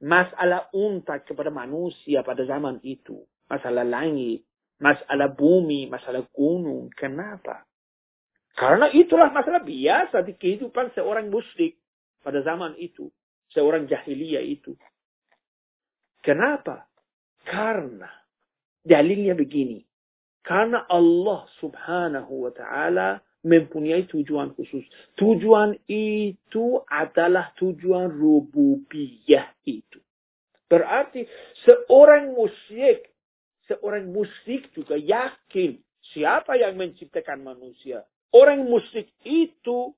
masalah unta kepada manusia pada zaman itu. Masalah langit, masalah bumi, masalah gunung. Kenapa? Karena itulah masalah biasa di kehidupan seorang musyrik pada zaman itu. Seorang jahiliyah itu. Kenapa? Karena dalilnya begini. Karena Allah subhanahu wa ta'ala mempunyai tujuan khusus. Tujuan itu adalah tujuan rububiyah itu. Berarti seorang musyrik, seorang musyrik juga yakin siapa yang menciptakan manusia. Orang musyrik itu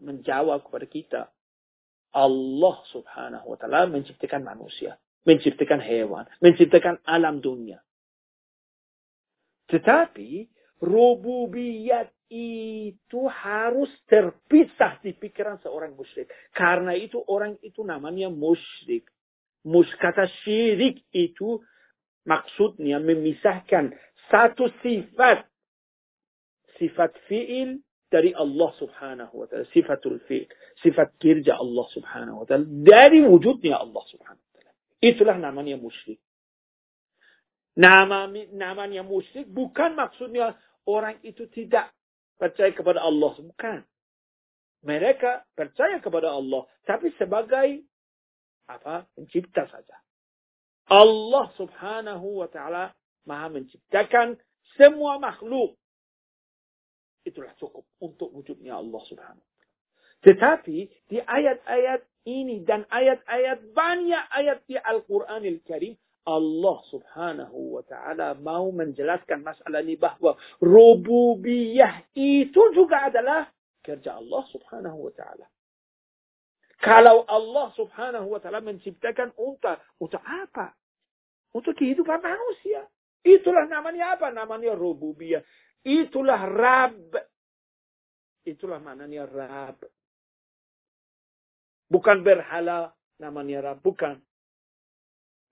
menjawab kepada kita. Allah subhanahu wa ta'ala menciptakan manusia. Menciptakan hewan. Menciptakan alam dunia. Tetapi rububiyat itu harus terpisah di pikiran seorang musyrik. Karena itu orang itu namanya musyrik. Mus kata syirik itu maksudnya memisahkan satu sifat. Sifat fi'il dari Allah subhanahu wa ta'ala. Sifatul fi'il. Sifat kerja Allah subhanahu wa ta'ala. Dari wujudnya Allah subhanahu wa ta'ala. Itulah namanya musyrik. Nama, namanya musyrik bukan maksudnya orang itu tidak percaya kepada Allah. Bukan. Mereka percaya kepada Allah. Tapi sebagai apa pencipta saja. Allah subhanahu wa ta'ala maha menciptakan semua makhluk. Itulah cukup untuk wujudnya Allah subhanahu. Tetapi di ayat-ayat ini dan ayat-ayat banyak ayat di Al-Quranil Karim Allah subhanahu wa ta'ala mau menjelaskan masalah ini bahwa rububiyah itu juga adalah kerja Allah subhanahu wa ta'ala. Kalau Allah subhanahu wa ta'ala menciptakan unta, untuk apa? Untuk kehidupan manusia. Itulah namanya apa? Namanya rububiyah. Itulah Rab. Itulah namanya Rab. Bukan berhala namanya Rab. Bukan.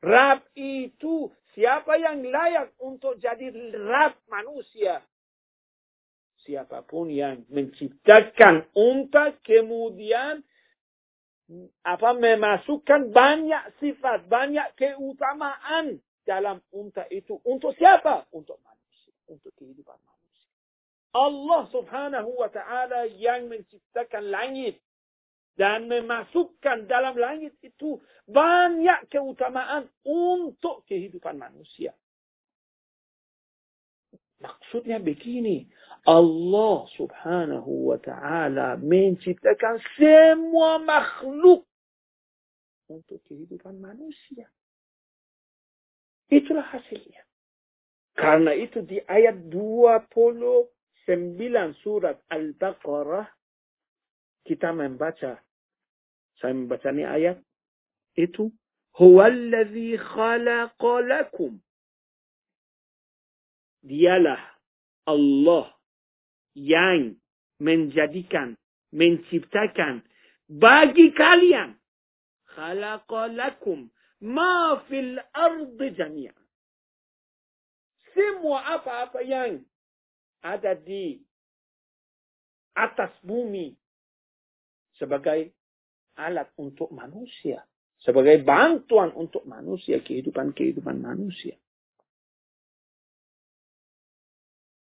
Rab itu siapa yang layak untuk jadi Rab manusia. Siapa pun yang menciptakan unta kemudian apa memasukkan banyak sifat, banyak keutamaan dalam unta itu. Untuk siapa? Untuk manusia. Untuk kehidupan manusia. Allah subhanahu wa ta'ala yang menciptakan langit dan memasukkan dalam langit itu banyak keutamaan untuk kehidupan manusia. Maksudnya begini, Allah subhanahu wa ta'ala menciptakan semua makhluk untuk kehidupan manusia. Itulah hasilnya. Karena itu di ayat 29 surat Al-Baqarah kita membaca. Saya membaca ini ayat itu. Huwallazi khalaqalakum dialah Allah yang menjadikan, menciptakan bagi kalian khalaqalakum ma fil ardi jami'an. Semua apa-apa yang ada di atas bumi sebagai alat untuk manusia. Sebagai bantuan untuk manusia, kehidupan-kehidupan manusia.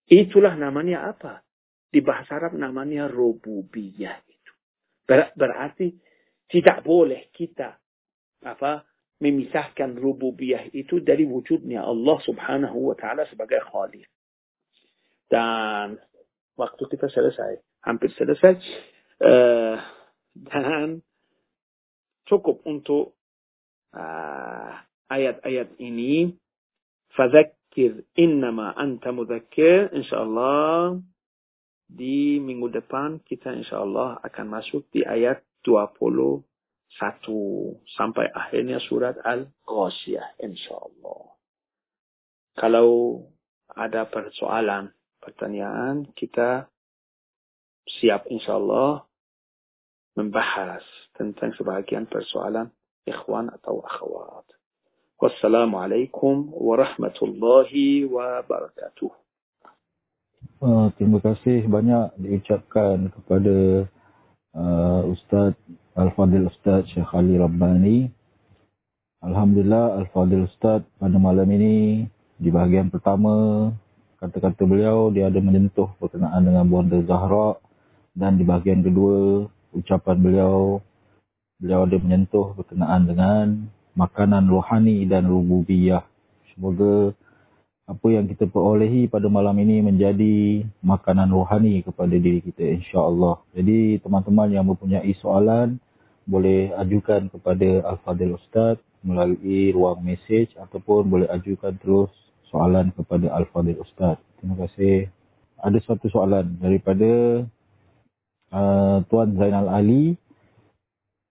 Itulah namanya apa? Di bahasa Arab namanya rububiyah itu. Ber berarti tidak boleh kita apa memisahkan rububiyah itu dari wujudnya Allah Subhanahu wa taala sebagai Khaliq. Dan waktu kita selesai, hampir selesai uh, dan cukup untuk uh, ayat-ayat ini. Fadzak Dzakir innama anta mudzakir. InsyaAllah di minggu depan kita insyaAllah akan masuk di ayat 21 sampai akhirnya surat Al-Ghasiyah insyaAllah. Kalau ada persoalan, pertanyaan, kita siap insyaAllah membahas tentang sebagian persoalan ikhwan atau akhwat. Wassalamualaikum warahmatullahi wabarakatuh. Uh, terima kasih banyak diucapkan kepada uh, Ustaz Al-Fadil Ustaz Syekh Ali Rabbani. Alhamdulillah Al-Fadil Ustaz pada malam ini di bahagian pertama kata-kata beliau dia ada menyentuh berkenaan dengan Bonda Zahra dan di bahagian kedua ucapan beliau beliau ada menyentuh berkenaan dengan makanan rohani dan rububiyah. Semoga apa yang kita perolehi pada malam ini menjadi makanan rohani kepada diri kita insya-Allah. Jadi teman-teman yang mempunyai soalan boleh ajukan kepada Al-Fadil Ustaz melalui ruang mesej ataupun boleh ajukan terus soalan kepada Al-Fadil Ustaz. Terima kasih. Ada satu soalan daripada uh, Tuan Zainal Ali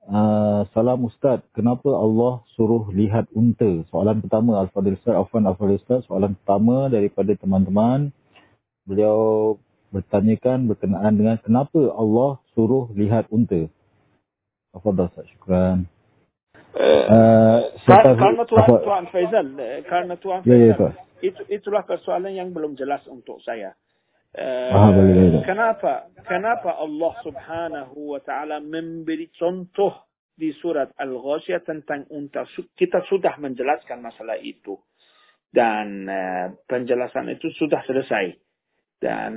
Uh, salam Ustaz, kenapa Allah suruh lihat unta? Soalan pertama Al-Fadhil Ustaz, Afan Al-Fadhil Ustaz. Soalan pertama daripada teman-teman. Beliau bertanyakan berkenaan dengan kenapa Allah suruh lihat unta? Al-Fadhil Ustaz, syukran. Uh, uh, karena Tuan, Tuan Faizal, eh, karena Tuan Faizal, ya, ya, itu, itulah persoalan yang belum jelas untuk saya. Kenapa? Kenapa Allah Subhanahu wa taala memberi contoh di surat Al-Ghasyiyah tentang unta kita sudah menjelaskan masalah itu. Dan uh, penjelasan itu sudah selesai. Dan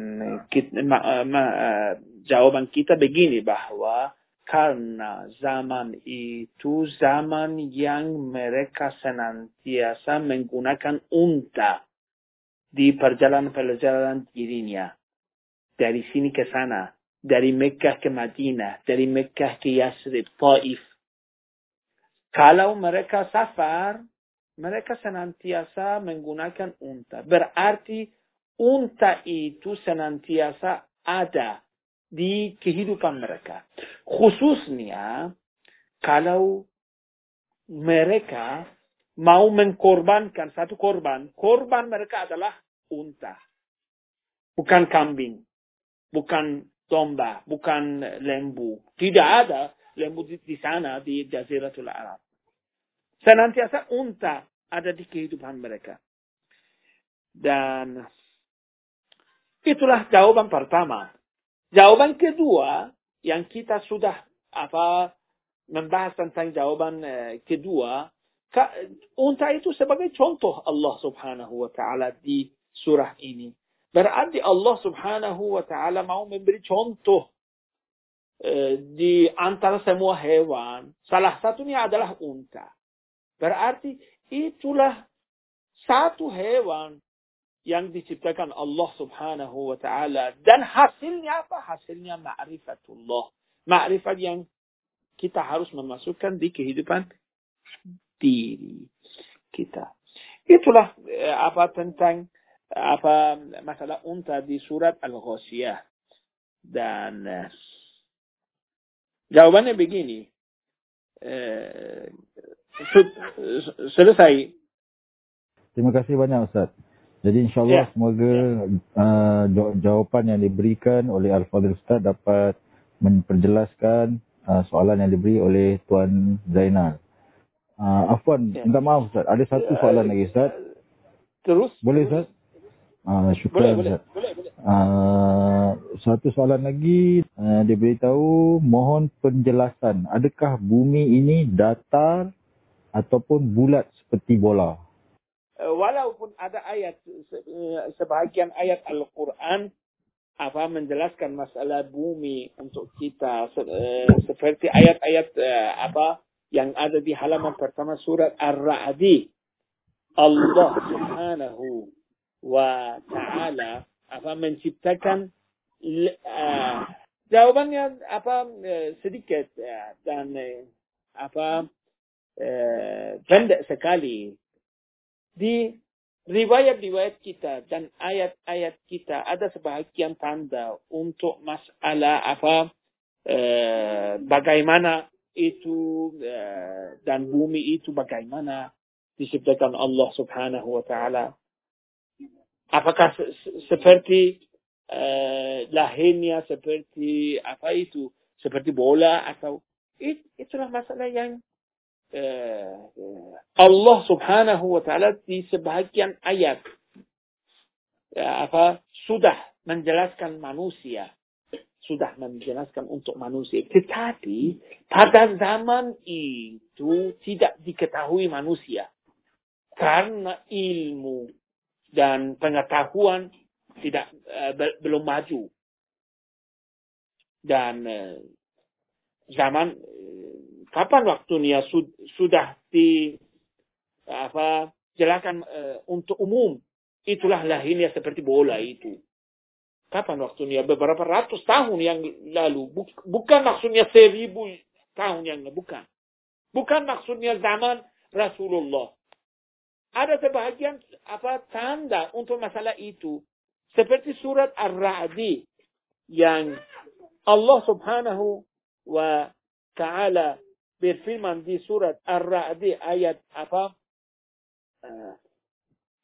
kita, ma, ma, uh, jawaban kita begini bahwa karena zaman itu zaman yang mereka senantiasa menggunakan unta di perjalanan-perjalanan dirinya. Dari sini ke sana, dari Mekah ke Madinah, dari Mekah ke Yasrib, Taif. Kalau mereka safar, mereka senantiasa menggunakan unta. Berarti unta itu senantiasa ada di kehidupan mereka. Khususnya kalau mereka mau mengkorbankan satu korban, korban mereka adalah unta. Bukan kambing, bukan domba, bukan lembu. Tidak ada lembu di, di sana di Jaziratul Arab. Senantiasa unta ada di kehidupan mereka. Dan itulah jawaban pertama. Jawaban kedua yang kita sudah apa membahas tentang jawaban uh, kedua, unta itu sebagai contoh Allah Subhanahu wa taala di surah ini. Berarti Allah Subhanahu wa taala mau memberi contoh uh, di antara semua hewan. Salah satunya adalah unta. Berarti itulah satu hewan yang diciptakan Allah Subhanahu wa taala dan hasilnya apa? Hasilnya ma'rifatullah. Ma'rifat yang kita harus memasukkan di kehidupan diri kita. Itulah eh, apa tentang apa masalah unta di surat Al-Ghasyiyah. Dan eh, jawabannya begini. Eh, selesai. Terima kasih banyak Ustaz. Jadi insyaAllah ya. semoga uh, jawapan yang diberikan oleh Al-Fadhil Ustaz dapat memperjelaskan uh, soalan yang diberi oleh Tuan Zainal. Uh, Afwan, ya. minta maaf Ustaz. Ada satu soalan lagi Ustaz. Terus? Boleh Ustaz? Uh, syukur boleh, Ustaz. Boleh, boleh. Uh, satu soalan lagi, uh, dia beritahu mohon penjelasan. Adakah bumi ini datar ataupun bulat seperti bola? Uh, walaupun ada ayat, sebahagian ayat Al-Quran apa menjelaskan masalah bumi untuk kita uh, seperti ayat-ayat uh, apa yang ada di halaman pertama surat Ar-Ra'di. Allah Subhanahu wa taala apa menciptakan uh, jawabannya apa uh, sedikit uh, dan apa pendek sekali. Di riwayat-riwayat kita dan ayat-ayat kita ada sebahagian tanda untuk masalah apa eh, bagaimana itu eh, dan bumi itu bagaimana disebutkan Allah Subhanahu wa taala. Apakah se seperti eh, lahirnya seperti apa itu? Seperti bola atau it, itulah masalah yang Eh, Allah Subhanahu wa taala di sebagian ayat ya, apa sudah menjelaskan manusia sudah menjelaskan untuk manusia. Tetapi pada zaman itu tidak diketahui manusia. Karena ilmu dan pengetahuan tidak uh, belum maju. Dan uh, zaman kapan waktunya sud sudah di apa jelaskan uh, untuk umum itulah lahirnya seperti bola itu kapan waktunya? Beberapa ratus tahun yang lalu. Buk bukan maksudnya seribu tahun yang lalu. Bukan. Bukan maksudnya zaman Rasulullah. Ada sebahagian apa tanda untuk masalah itu. Seperti surat Ar-Ra'di yang Allah Subhanahu wa taala berfirman di surat Ar-Ra'di ayat apa? Uh,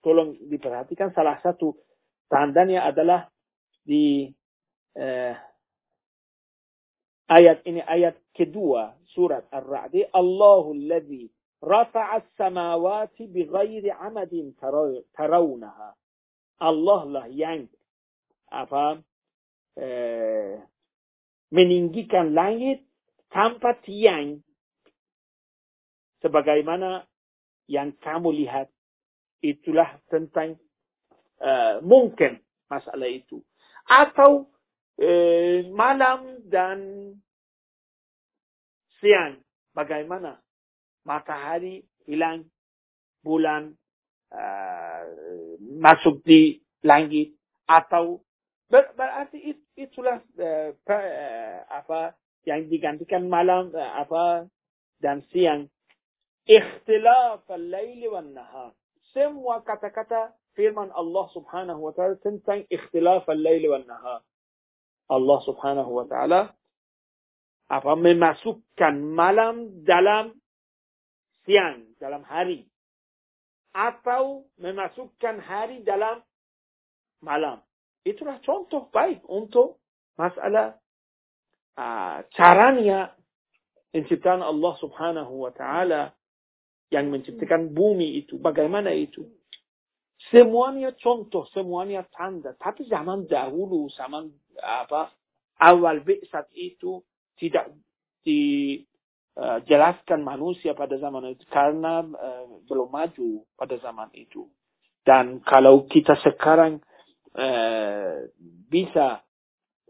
tolong diperhatikan. Salah satu tandanya adalah di uh, ayat ini ayat kedua surat Ar-Ra'di Allahu alladhi rafa'a as-samawati bighairi 'amadin tarawunaha Allah lah yang apa uh, meninggikan langit tanpa tiang. Sebagaimana yang kamu lihat itulah tentang uh, mungkin masalah itu atau uh, malam dan siang. Bagaimana? Matahari hilang bulan uh, masuk di langit. Atau ber, berarti it, itulah uh, uh, apa yang digantikan malam uh, apa dan siang. Ikhtilaf al-lail wan nahar. Semua kata-kata firman Allah Subhanahu wa taala tentang ikhtilaf al-lail wan nahar. Allah Subhanahu wa taala apa memasukkan malam dalam siang, dalam hari. Atau memasukkan hari dalam malam. Itulah contoh baik untuk masalah uh, caranya penciptaan Allah Subhanahu wa taala yang menciptakan bumi itu. Bagaimana itu? Semuanya contoh, semuanya tanda. Tapi zaman dahulu, zaman apa awal saat itu tidak di uh, jelaskan manusia pada zaman itu karena uh, belum maju pada zaman itu. Dan kalau kita sekarang uh, bisa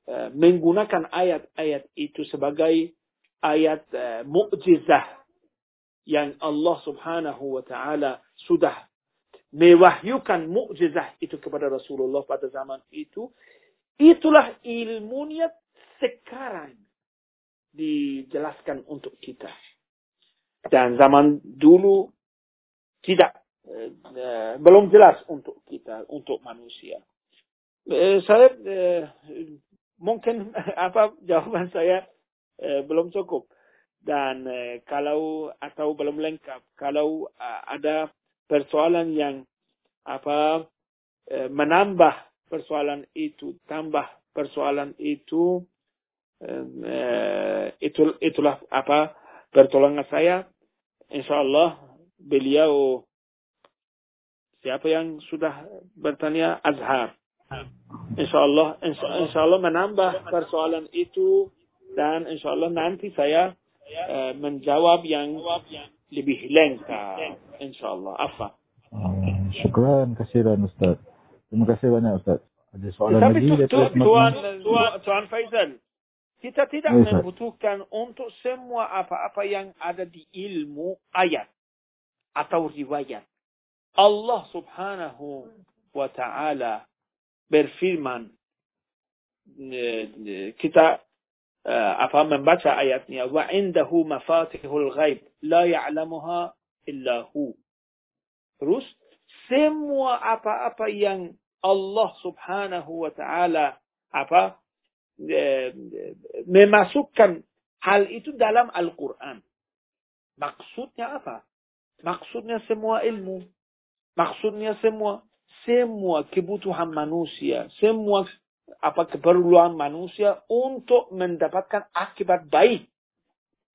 uh, menggunakan ayat-ayat itu sebagai ayat uh, mukjizah yang Allah Subhanahu wa taala sudah mewahyukan mukjizah itu kepada Rasulullah pada zaman itu, itulah ilmunya sekarang dijelaskan untuk kita. Dan zaman dulu tidak eh, belum jelas untuk kita, untuk manusia. Eh, saya eh, mungkin apa jawaban saya eh, belum cukup dan eh, kalau atau belum lengkap. Kalau uh, ada persoalan yang apa eh, menambah persoalan itu, tambah persoalan itu, eh, itu itulah apa pertolongan saya insya Allah beliau siapa yang sudah bertanya Azhar. Insya Allah, insya, insya Allah menambah persoalan itu dan insya Allah nanti saya uh, menjawab yang lebih lengkap. Insya Allah. Apa? Uh, syukran kasiran Ustaz. Terima kasih banyak Ustaz. Ada soalan Tapi lagi? tu, daripada tu, teman-teman? Tuan, Tuan, Tuan Faizal, kita tidak Ustaz. membutuhkan untuk semua apa-apa yang ada di ilmu ayat atau riwayat. Allah subhanahu wa ta'ala berfirman, eh, eh, kita eh, apa membaca ayatnya, wa indahu mafatihul ghaib, la ya'lamuha illa hu. Terus, semua apa-apa yang Allah subhanahu wa ta'ala apa eh, memasukkan hal itu dalam Al-Quran. Maksudnya apa? Maksudnya semua ilmu. Maksudnya semua semua kebutuhan manusia, semua apa keperluan manusia untuk mendapatkan akibat baik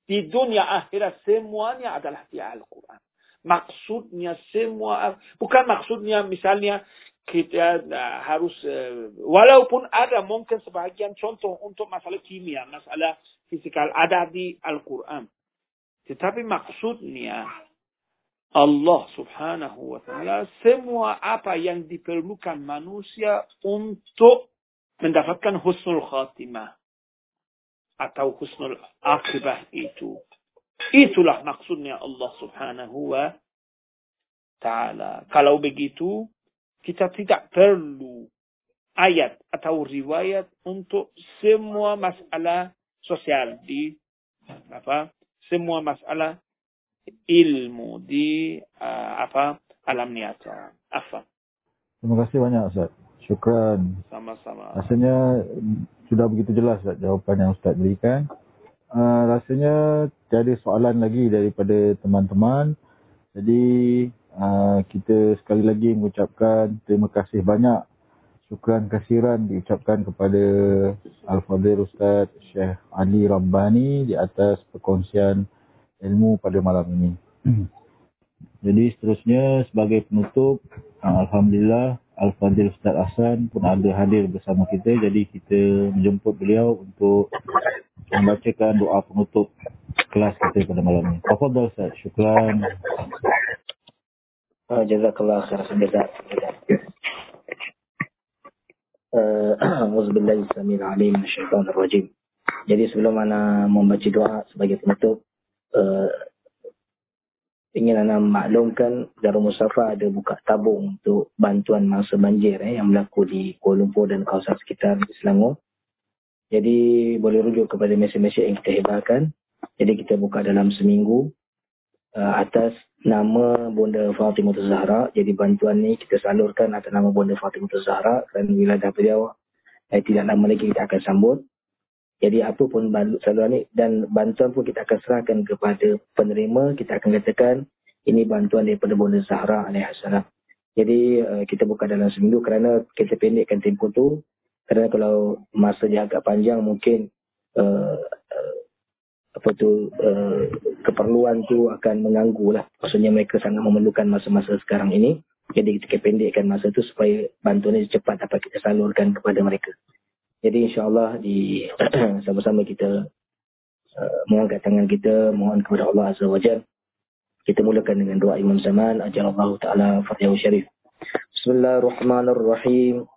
di dunia akhirat semuanya adalah di Al-Quran. Maksudnya semua bukan maksudnya misalnya kita uh, harus uh, walaupun ada mungkin sebagian contoh untuk masalah kimia, masalah fisikal ada di Al-Quran. Tetapi maksudnya Allah subhanahu wa ta'ala semua apa yang diperlukan manusia untuk mendapatkan husnul khatimah atau husnul akibah itu. Itulah maksudnya Allah subhanahu wa ta'ala. Kalau begitu, kita tidak perlu ayat atau riwayat untuk semua masalah sosial di apa semua masalah ilmu di uh, apa alam nyata. Apa? Terima kasih banyak Ustaz. Syukran. Sama-sama. Rasanya mm, sudah begitu jelas Ustaz, jawapan yang Ustaz berikan. Uh, rasanya tiada soalan lagi daripada teman-teman. Jadi uh, kita sekali lagi mengucapkan terima kasih banyak. Syukran kasiran diucapkan kepada Al-Fadhil Ustaz Syekh Ali Rabbani di atas perkongsian ilmu pada malam ini. Jadi seterusnya sebagai penutup, uh, Alhamdulillah Al-Fadhil Ustaz Hasan pun ada hadir bersama kita. Jadi kita menjemput beliau untuk membacakan doa penutup kelas kita pada malam ini. Tafadhal Ustaz, syukran. Ah, Jazakallah khairan jazak. Auzubillahi samil alim minasyaitonir rajim. Jadi sebelum ana membaca doa sebagai penutup, uh, ingin ana maklumkan Darul Mustafa ada buka tabung untuk bantuan masa banjir eh, yang berlaku di Kuala Lumpur dan kawasan sekitar Selangor. Jadi boleh rujuk kepada mesej-mesej yang kita hebarkan. Jadi kita buka dalam seminggu uh, atas nama Bonda Fatimah Zahra. Jadi bantuan ni kita salurkan atas nama Bonda Fatimah Zahra kerana wilayah beliau eh, tidak lama lagi kita akan sambut. Jadi apa pun saluran ni dan bantuan pun kita akan serahkan kepada penerima. Kita akan katakan ini bantuan daripada Bonda Zahra alaihissalam. Jadi uh, kita buka dalam seminggu kerana kita pendekkan tempoh tu. Kerana kalau masa dia agak panjang mungkin uh, apa tu uh, keperluan tu akan mengganggu lah. Maksudnya mereka sangat memerlukan masa-masa sekarang ini. Jadi kita pendekkan masa tu supaya bantuan ini cepat dapat kita salurkan kepada mereka. Jadi insyaAllah di sama-sama kita uh, mengangkat tangan kita mohon kepada Allah Azza wa Jal. Kita mulakan dengan doa Imam Zaman ajalallahu taala Fatihah Syarif. Bismillahirrahmanirrahim.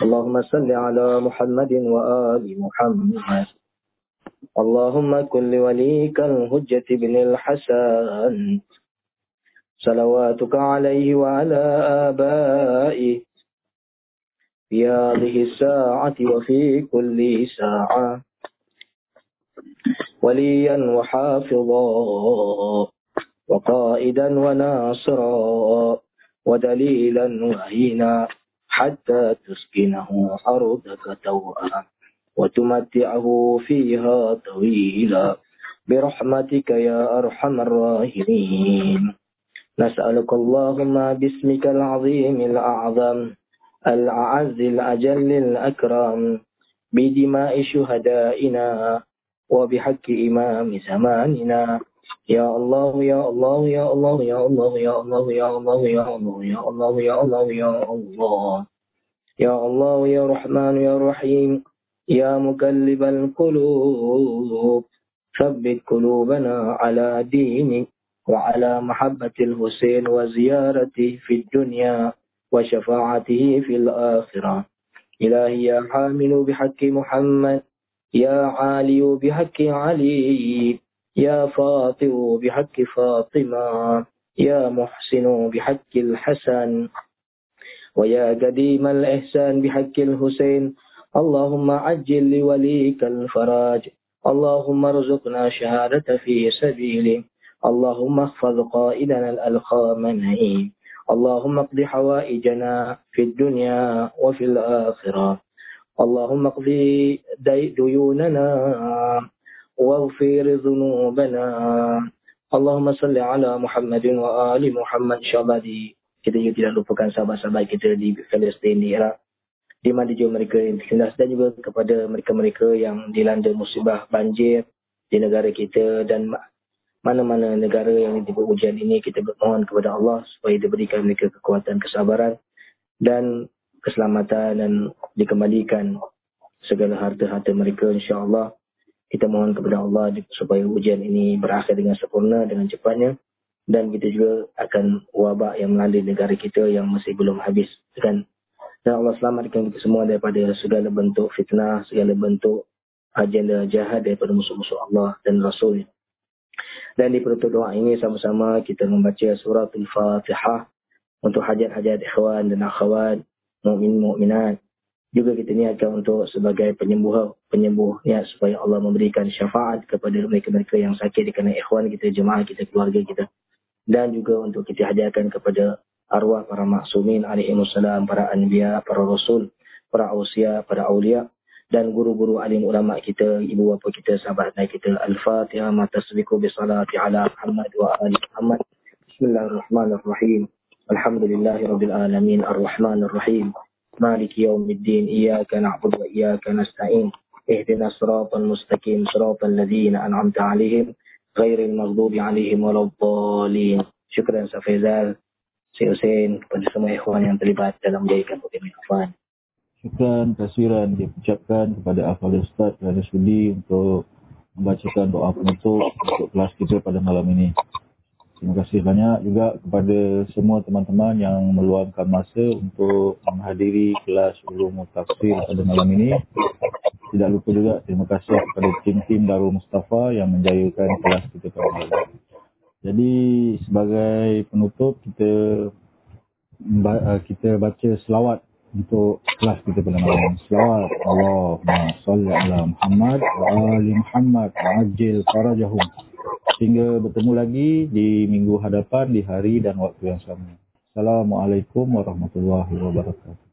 Allahumma salli ala Muhammadin wa ali Muhammad. اللهم كن لوليك الهجة بن الحسن صلواتك عليه وعلى آبائه في هذه الساعة وفي كل ساعة. وليا وحافظا وقائدا وناصرا ودليلا وهينا حتى تسكنه أرضك توأا وتمتعه فيها طويلا. برحمتك يا أرحم الراحمين. نسألك اللهم باسمك العظيم الأعظم الأعز الأجل الأكرم بدماء شهدائنا وبحق إمام زماننا يا الله يا الله يا الله يا الله يا الله يا الله يا الله يا الله يا الله يا الله يا الله يا رحمن يا رحيم يا مكلب القلوب ثبت قلوبنا على دينك وعلى محبة الحسين وزيارته في الدنيا وشفاعته في الآخرة. إلهي يا حامل بحق محمد يا عالي بحق علي يا فاطر بحق فاطمة يا محسن بحق الحسن ويا قديم الإحسان بحق الحسين. اللهم عجل لوليك الفراج اللهم ارزقنا شهادة في سبيله اللهم احفظ قائدنا الألقى منعي اللهم اقض حوائجنا في الدنيا وفي الآخرة اللهم اقض ديوننا واغفر ذنوبنا اللهم صل على محمد وآل محمد إن شاء الله di kita juga tidak lupakan sahabat-sahabat kita di Palestin di Iraq di mana juga mereka yang tertindas dan juga kepada mereka-mereka yang dilanda musibah banjir di negara kita dan mana-mana negara yang diberi ujian ini kita bermohon kepada Allah supaya diberikan mereka kekuatan kesabaran dan keselamatan dan dikembalikan segala harta-harta mereka insya-Allah. Kita mohon kepada Allah supaya ujian ini berakhir dengan sempurna dengan cepatnya. Dan kita juga akan wabak yang melanda negara kita yang masih belum habis. Dan dan Allah selamatkan kita semua daripada segala bentuk fitnah segala bentuk agenda jahat daripada musuh-musuh Allah dan Rasulnya. Dan di penutup doa ini sama-sama kita membaca surah Al-Fatihah untuk hajat-hajat ikhwan dan akhwat, mu'min mu'minat. Juga kita niatkan untuk sebagai penyembuh penyembuh niat supaya Allah memberikan syafaat kepada mereka-mereka yang sakit kerana ikhwan kita, jemaah kita, keluarga kita. Dan juga untuk kita hadiahkan kepada arwah para maksumin alaihi para anbiya, para rasul, para ausia, para aulia dan guru-guru alim ulama kita, ibu bapa kita, sahabat dan kita. Al-Fatihah ma tasbiku bi salati ala Muhammad wa ali Muhammad. Bismillahirrahmanirrahim. Alhamdulillahi rabbil alamin arrahmanirrahim. Malik yaumiddin iyyaka na'budu wa iyyaka nasta'in. Ihdinas siratal mustaqim siratal ladzina an'amta 'alaihim ghairil maghdubi 'alaihim waladdallin. Syukran Safizal, Syekh Hussein, kepada semua ikhwan yang terlibat dalam menjadikan bukit ini syukran kasiran diucapkan kepada Afal Ustaz kerana sudi untuk membacakan doa penutup untuk kelas kita pada malam ini. Terima kasih banyak juga kepada semua teman-teman yang meluangkan masa untuk menghadiri kelas ulum tafsir pada malam ini. Tidak lupa juga terima kasih kepada tim-tim Darul Mustafa yang menjayakan kelas kita pada malam ini. Jadi sebagai penutup kita kita baca selawat untuk kelas kita pada malam ini. Selawat Allahumma salli ala Muhammad wa ali Muhammad ajil farajahum. Sehingga bertemu lagi di minggu hadapan di hari dan waktu yang sama. Assalamualaikum warahmatullahi wabarakatuh.